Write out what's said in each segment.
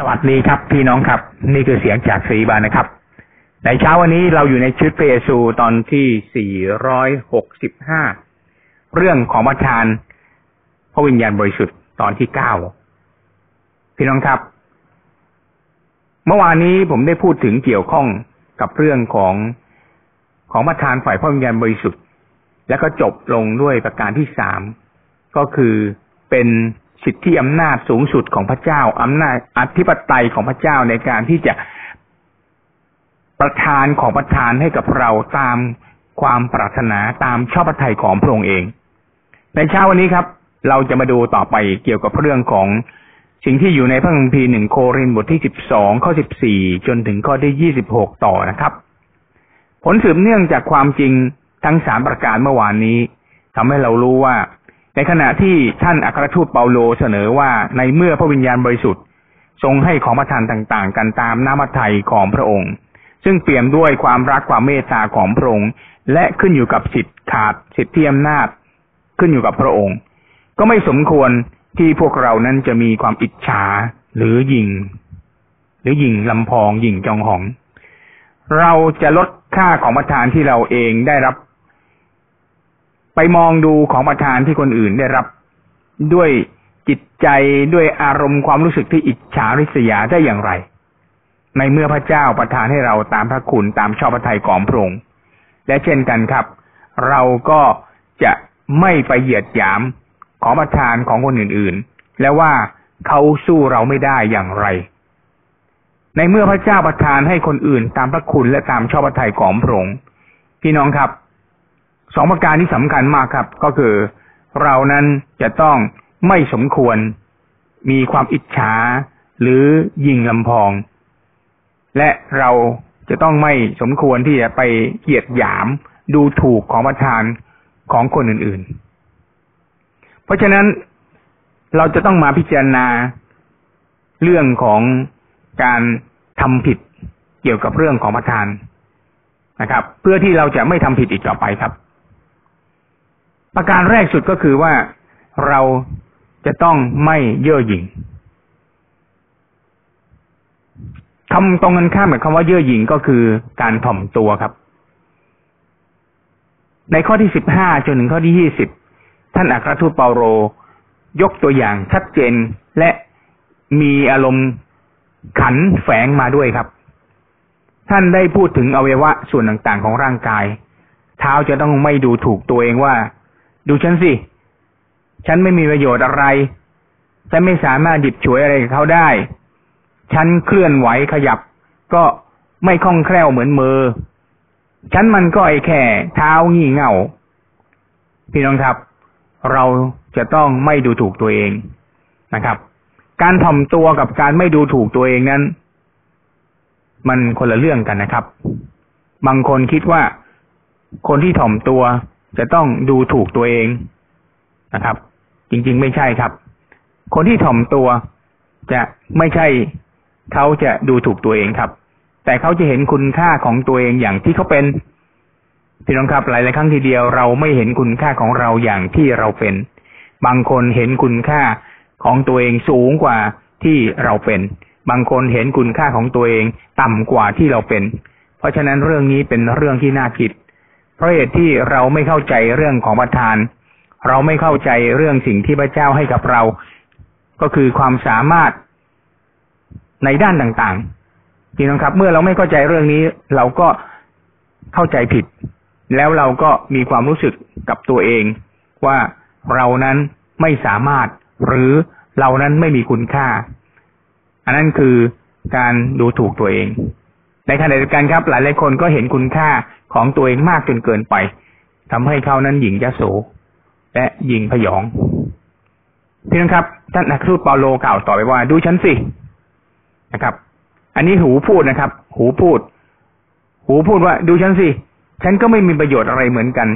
สวัสดีครับพี่น้องครับ นี่คือเสียงจากสีบานนะครับ ในเช้าวันนี้เราอยู่ในชุดพระเยซูตอนที่ 465 เรื่องของประทานพระวิญญาณบริสุทธิ์ตอนที่ 9 พี่น้องครับ เมื่อวานนี้ผมได้พูดถึงเกี่ยวข้องกับเรื่องของของประทานฝ่ายพระวิญญาณบริสุทธิ์ และก็จบลงด้วยประการที่สามก็คือเป็น สิทธิอำนาจสูงสุดของพระเจ้าอำนาจอธิปไตยของพระเจ้าในการที่จะประทานของประทานให้กับเราตามความปรารถนาตามชอบพระทัยของพระองค์เอง ในเช้าวันนี้ครับ เราจะมาดูต่อไปเกี่ยวกับเรื่องของสิ่งที่อยู่ในพระคัมภีร์หนึ่งโครินบทที่สิบสองข้อสิบสี่จนถึงข้อที่ยี่สิบหกต่อนะครับ ผลสืบเนื่องจากความจริงทั้งสามประการเมื่อวานนี้ทำให้เรารู้ว่า ในขณะที่ท่านอัครทูตเปาโลเสนอว่าในเมื่อพระวิญญาณบริสุทธิ์ ทรงให้ของประทานต่างๆ กันตามน้ำพระทัยของพระองค์ ซึ่งเปี่ยมด้วยความรักความเมตตาของพระองค์ และขึ้นอยู่กับสิทธิขาดสิทธิอำนาจ ขึ้นอยู่กับพระองค์ ก็ไม่สมควรที่พวกเรานั้นจะมีความอิจฉาหรือยิง หรือยิงลำพองยิงจองหอง เราจะลดค่าของประทานที่เราเองได้รับ ไปมองดูของประทานที่คนอื่นได้รับ ด้วยจิตใจด้วยอารมณ์ความรู้สึกที่อิจฉาริษยาได้อย่างไร ในเมื่อพระเจ้าประทานให้เราตามพระคุณตามชอบพระทัยของพระองค์และเช่นกันครับ เราก็จะไม่ไปเหยียดหยามของประทานของคนอื่นๆ และว่าเขาสู้เราไม่ได้อย่างไร ในเมื่อพระเจ้าประทานให้คนอื่นตามพระคุณและตามชอบพระทัยของพระองค์พี่น้องครับ สองประการที่สำคัญมากครับ ก็คือเรานั้นจะต้องไม่สมควรมีความอิจฉาหรือยิงลำพอง และเราจะต้องไม่สมควรที่จะไปเกียดหยามดูถูกของประทานของคนอื่นๆ เพราะฉะนั้นเราจะต้องมาพิจารณาเรื่องของการทำผิดเกี่ยวกับเรื่องของประทานนะครับ เพื่อที่เราจะไม่ทำผิดอีกต่อไปครับ ประการแรกสุดก็คือว่าเราจะต้องไม่เย่อหยิ่งคำตรงกันข้ามกับคำว่าเย่อหยิ่งก็คือการถ่อมตัวครับ ในข้อที่สิบห้าจนถึงข้อที่ยี่สิบท่านอัครทูตเปาโร ยกตัวอย่างชัดเจนและมีอารมณ์ขันแฝงมาด้วยครับ ท่านได้พูดถึงอวัยวะส่วนต่างๆของร่างกาย เท้าจะต้องไม่ดูถูกตัวเองว่า ดูฉันสิ ฉันไม่มีประโยชน์อะไร ฉันไม่สามารถหยิบฉวยอะไรกับเขาได้ ฉันเคลื่อนไหวขยับ ก็ไม่คล่องแคล่วเหมือนมือ ฉันมันก็ไอแค่เท้างี่เง่า พี่น้องครับ เราจะต้องไม่ดูถูกตัวเองนะครับ การถ่อมตัวกับการไม่ดูถูกตัวเองนั้น มันคนละเรื่องกันนะครับ บางคนคิดว่าคนที่ถ่อมตัว จะต้องดูถูกตัวเองนะครับ จริง ๆ ไม่ใช่ครับ คนที่ถ่อมตัวจะไม่ใช่เขาจะดูถูกตัวเองครับ แต่เขาจะเห็นคุณค่าของตัวเองอย่างที่เขาเป็นพี่น้องครับหลายๆครั้งทีเดียวเราไม่เห็นคุณค่าของเราอย่างที่เราเป็น บางคนเห็นคุณค่าของตัวเองสูงกว่าที่เราเป็น บางคนเห็นคุณค่าของตัวเอง ต่ำกว่าที่เราเป็น เพราะฉะนั้นเรื่องนี้เป็นเรื่องที่น่าคิด เพราะเหตุที่เราไม่เข้าใจเรื่องของประทาน เราไม่เข้าใจเรื่องสิ่งที่พระเจ้าให้กับเรา ก็คือความสามารถในด้านต่างๆพี่น้องครับ เมื่อเราไม่เข้าใจเรื่องนี้ เราก็เข้าใจผิด แล้วเราก็มีความรู้สึกกับตัวเอง ว่าเรานั้นไม่สามารถ หรือเรานั้นไม่มีคุณค่า อันนั้นคือการดูถูกตัวเอง ในขณะเดียวกันครับ หลายหลายคนก็เห็นคุณค่าของตัวเองมากจนเกินไปทำให้เขานั้นหญิงยโสและหญิงพยองพี่น้องครับท่านนักทูตเปาโลกล่าวต่อไปว่า ดูฉันสินะครับ อันนี้หูพูดนะครับ หูพูด หูพูดว่า ดูฉันสิฉันก็ไม่มีประโยชน์อะไรเหมือนกัน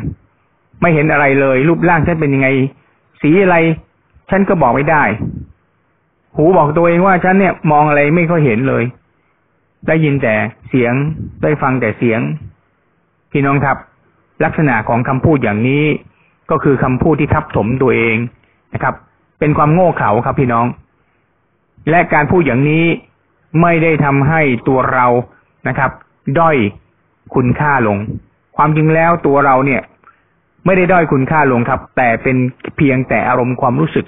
ไม่เห็นอะไรเลย รูปร่างฉันเป็นยังไง สีอะไร ฉันก็บอกไม่ได้ หูบอกตัวเองว่าฉันเนี่ยมองอะไรไม่ค่อยเห็นเลย ได้ยินแต่เสียงได้ฟังแต่เสียง พี่น้องครับ ลักษณะของคำพูดอย่างนี้ ก็คือคำพูดที่ทับถมตัวเองนะครับ เป็นความโง่เขลาครับพี่น้อง และการพูดอย่างนี้ไม่ได้ทำให้ตัวเรานะครับ ด้อยคุณค่าลง ความจริงแล้วตัวเราเนี่ย ไม่ได้ด้อยคุณค่าลงครับ แต่เป็นเพียงแต่อารมณ์ความรู้สึก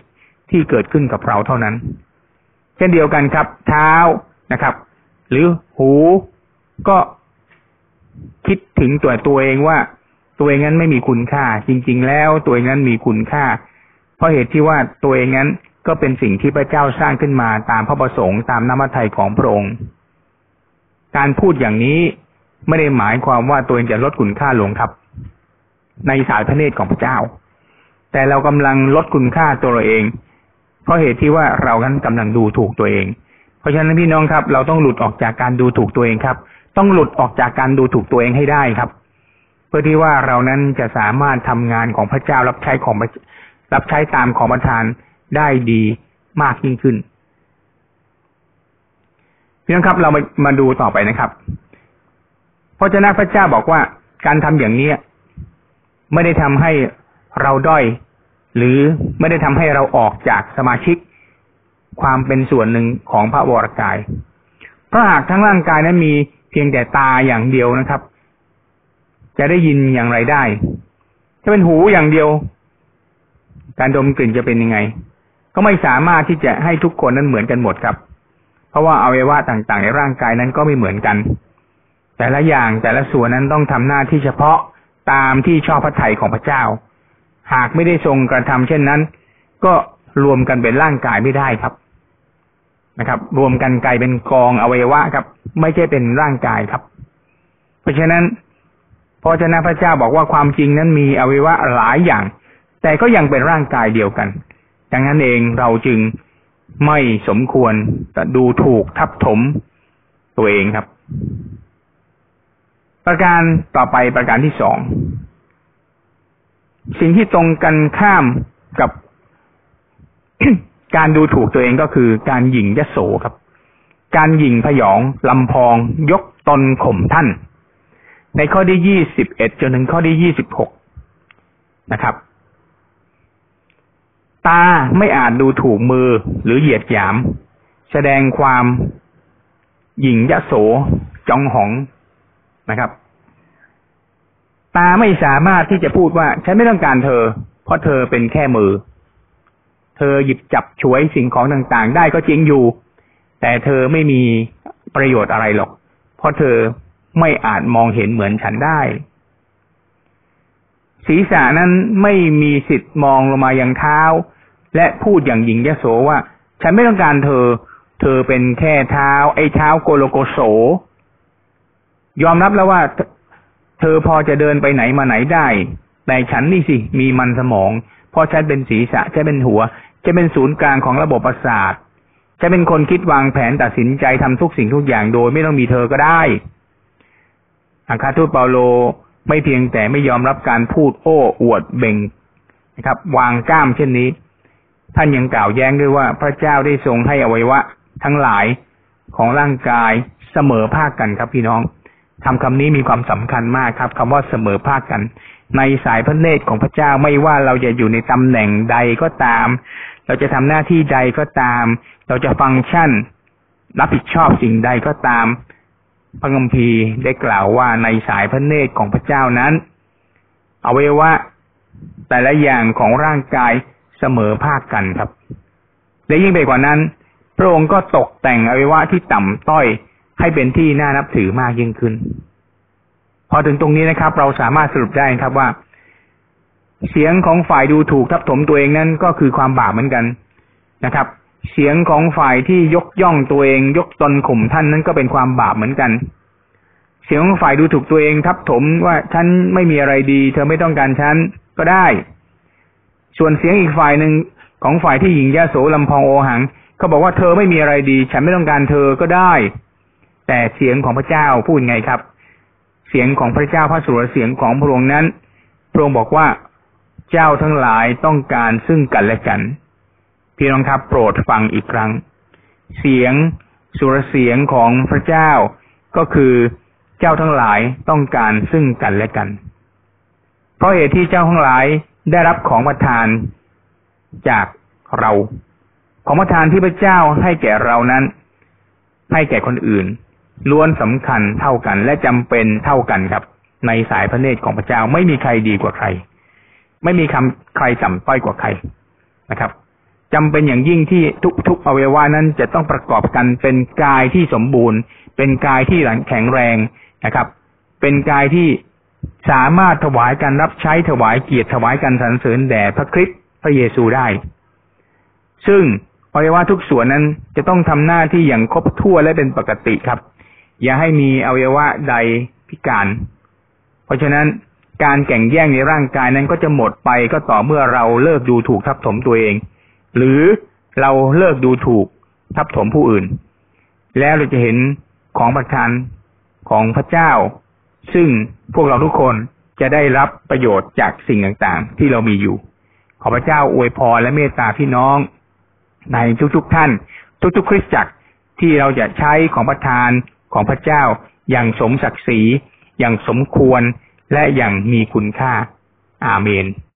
ที่เกิดขึ้นกับเราเท่านั้น เช่นเดียวกันครับ เท้านะครับ หรือหูก็คิดถึงตัวตัวเองว่า ตัวเองนั้นไม่มีคุณค่า จริง ๆ แล้วตัวเองนั้นมีคุณค่า เพราะเหตุที่ว่าตัวเองนั้นก็เป็นสิ่งที่พระเจ้าสร้างขึ้นมาตามพระประสงค์ตามน้ำพระทัยของพระองค์ การพูดอย่างนี้ไม่ได้หมายความว่าตัวเองจะลดคุณค่าลงครับ ในสายพระเนตรของพระเจ้า แต่เรากำลังลดคุณค่าตัวเราเอง เพราะเหตุที่ว่าเรานั้นกำลังดูถูกตัวเอง เพราะฉะนั้นพี่น้องครับ เราต้องหลุดออกจากการดูถูกตัวเองครับ ต้องหลุดออกจากการดูถูกตัวเองให้ได้ครับ เพื่อที่ว่าเรานั้นจะสามารถทำงานของพระเจ้ารับใช้ของรับใช้ตามของประทานได้ดีมากยิ่งขึ้นพี่น้องครับ เรามามาดูต่อไปนะครับพระเจ้าพระเจ้าบอกว่าการทำอย่างนี้ไม่ได้ทำให้เราด้อย หรือไม่ได้ทำให้เราออกจากสมาชิก ความเป็นส่วนหนึ่งของพระวรกาย เพราะหากทั้งร่างกายนั้นมีเพียงแต่ตาอย่างเดียวนะครับ จะได้ยินอย่างไรได้ ถ้าเป็นหูอย่างเดียว การดมกลิ่นจะเป็นยังไง ก็ไม่สามารถที่จะให้ทุกคนนั้นเหมือนกันหมดครับ เพราะว่าอวัยวะต่างๆ ในร่างกายนั้นก็ไม่เหมือนกัน แต่ละอย่างแต่ละส่วนนั้นต้องทำหน้าที่เฉพาะตามที่ชอบพระทัยของพระเจ้า หากไม่ได้ทรงกระทำเช่นนั้น ก็รวมกันเป็นร่างกายไม่ได้ครับ นะครับ รวมกันกลายเป็นกองอวัยวะครับ ไม่ใช่เป็นร่างกายครับ เพราะฉะนั้นพอชนะพระเจ้าบอกว่าความจริงนั้นมีอวัยวะหลายอย่าง แต่ก็ยังเป็นร่างกายเดียวกัน ดังนั้นเองเราจึงไม่สมควรจะดูถูกทับถมตัวเองครับ ประการต่อไปประการที่สองสิ่งที่ตรงกันข้ามกับ การดูถูกตัวเองก็คือการหยิ่งยโสครับ การหยิ่งพยองลำพอง ยกตนข่มท่าน ในข้อที่ยี่สิบเอ็ดจนถึงข้อที่ยี่สิบหกนะครับ ตาไม่อาจดูถูกมือหรือเหยียดหยาม แสดงความหยิ่งยโสจองหองนะครับ ตาไม่สามารถที่จะพูดว่า ฉันไม่ต้องการเธอ เพราะเธอเป็นแค่มือ อหยิบจับฉวยสิ่งของต่างๆ ได้ก็จริงอยู่ แต่เธอไม่มีประโยชน์อะไรหรอก เพราะเธอไม่อาจมองเห็นเหมือนฉันได้ ศีรษะนั้นไม่มีสิทธิ์มองลงมายังเท้า และพูดอย่างหญิงยโสว่า ฉันไม่ต้องการเธอ เธอเป็นแค่เท้า ไอ้เท้าโกโลโกโส ยอมรับแล้วว่า เธอพอจะเดินไปไหนมาไหนได้ แต่ฉันนี่สิ มีมันสมอง เพราะฉันเป็นศีรษะฉันเป็นหัว จะเป็นศูนย์กลางของระบบประสาท จะเป็นคนคิดวางแผนตัดสินใจทำทุกสิ่งทุกอย่างโดยไม่ต้องมีเธอก็ได้อาคาทูตเปาโลไม่เพียงแต่ไม่ยอมรับการพูดโอ้อวดเบ่งนะครับ วางกล้ามเช่นนี้ ท่านยังกล่าวแย้งด้วยว่า พระเจ้าได้ทรงให้อวัยวะ ทั้งหลายของร่างกายเสมอภาคกันครับพี่น้องคำคำนี้มีความสำคัญมากครับคำว่าเสมอภาคกัน ในสายพระเนตรของพระเจ้าไม่ว่าเราจะอยู่ในตำแหน่งใดก็ตาม เราจะทำหน้าที่ใดก็ตาม เราจะฟังก์ชัน รับผิดชอบสิ่งใดก็ตาม พระคัมภีร์ได้กล่าวว่าในสายพระเนตรของพระเจ้านั้นอวัยวะแต่ละอย่างของร่างกายเสมอภาคกันครับ และยิ่งไปกว่านั้น พระองค์ก็ตกแต่งอวัยวะที่ต่ำต้อยให้เป็นที่น่านับถือมากยิ่งขึ้น พอถึงตรงนี้นะครับ เราสามารถสรุปได้ครับว่า เสียงของฝ่ายดูถูกทับถมตัวเองนั้นก็คือความบาปเหมือนกันนะครับ เสียงของฝ่ายที่ยกย่องตัวเอง ยกตนข่มท่านนั้นก็เป็นความบาปเหมือนกัน เสียงของฝ่ายดูถูกตัวเองทับถมว่าฉันไม่มีอะไรดี เธอไม่ต้องการฉันก็ได้ ส่วนเสียงอีกฝ่ายหนึ่งของฝ่ายที่หญิงยาโสลำพองโอหังเขาบอกว่าเธอไม่มีอะไรดี ฉันไม่ต้องการเธอก็ได้ แต่เสียงของพระเจ้าพูดไงครับ เสียงของพระเจ้าพระสุรเสียงของพระองค์นั้นพระองค์บอกว่า เจ้าทั้งหลายต้องการซึ่งกันและกัน พี่น้องครับโปรดฟังอีกครั้ง เสียงสุรเสียงของพระเจ้าก็คือเจ้าทั้งหลายต้องการซึ่งกันและกัน เพราะเหตุที่เจ้าทั้งหลายได้รับของประทานจากเรา ของประทานที่พระเจ้าให้แก่เรานั้น ให้แก่คนอื่น ล้วนสำคัญเท่ากันและจำเป็นเท่ากันครับ ในสายพระเนตรของพระเจ้าไม่มีใครดีกว่าใคร ไม่มีคำใครต่ำต้อยกว่าใครนะครับจำเป็นอย่างยิ่งที่ทุกๆอวัยวะนั้นจะต้องประกอบกันเป็นกายที่สมบูรณ์ เป็นกายที่หลังแข็งแรงนะครับ เป็นกายที่สามารถถวายการรับใช้ถวายเกียรติถวายการสรรเสริญแด่พระคริสต์พระเยซูได้ ซึ่งอวัยวะทุกส่วนนั้นจะต้องทำหน้าที่อย่างครบถ้วนและเป็นปกติครับ อย่าให้มีอวัยวะใดพิการ เพราะฉะนั้น การแข่งแย่งในร่างกายนั้นก็จะหมดไปก็ต่อเมื่อเราเลิกดูถูกทับถมตัวเอง หรือเราเลิกดูถูกทับถมผู้อื่น แล้วเราจะเห็นของประทานของพระเจ้า ซึ่งพวกเราทุกคนจะได้รับประโยชน์จากสิ่งต่างๆ ที่เรามีอยู่ ขอพระเจ้าอวยพรและเมตตาพี่น้องในทุกๆท่าน ทุกๆ คริสตจักรที่เราจะใช้ของประทานของพระเจ้าอย่างสมศักดิ์ศรีอย่างสมควร และอย่างมีคุณค่า อาเมน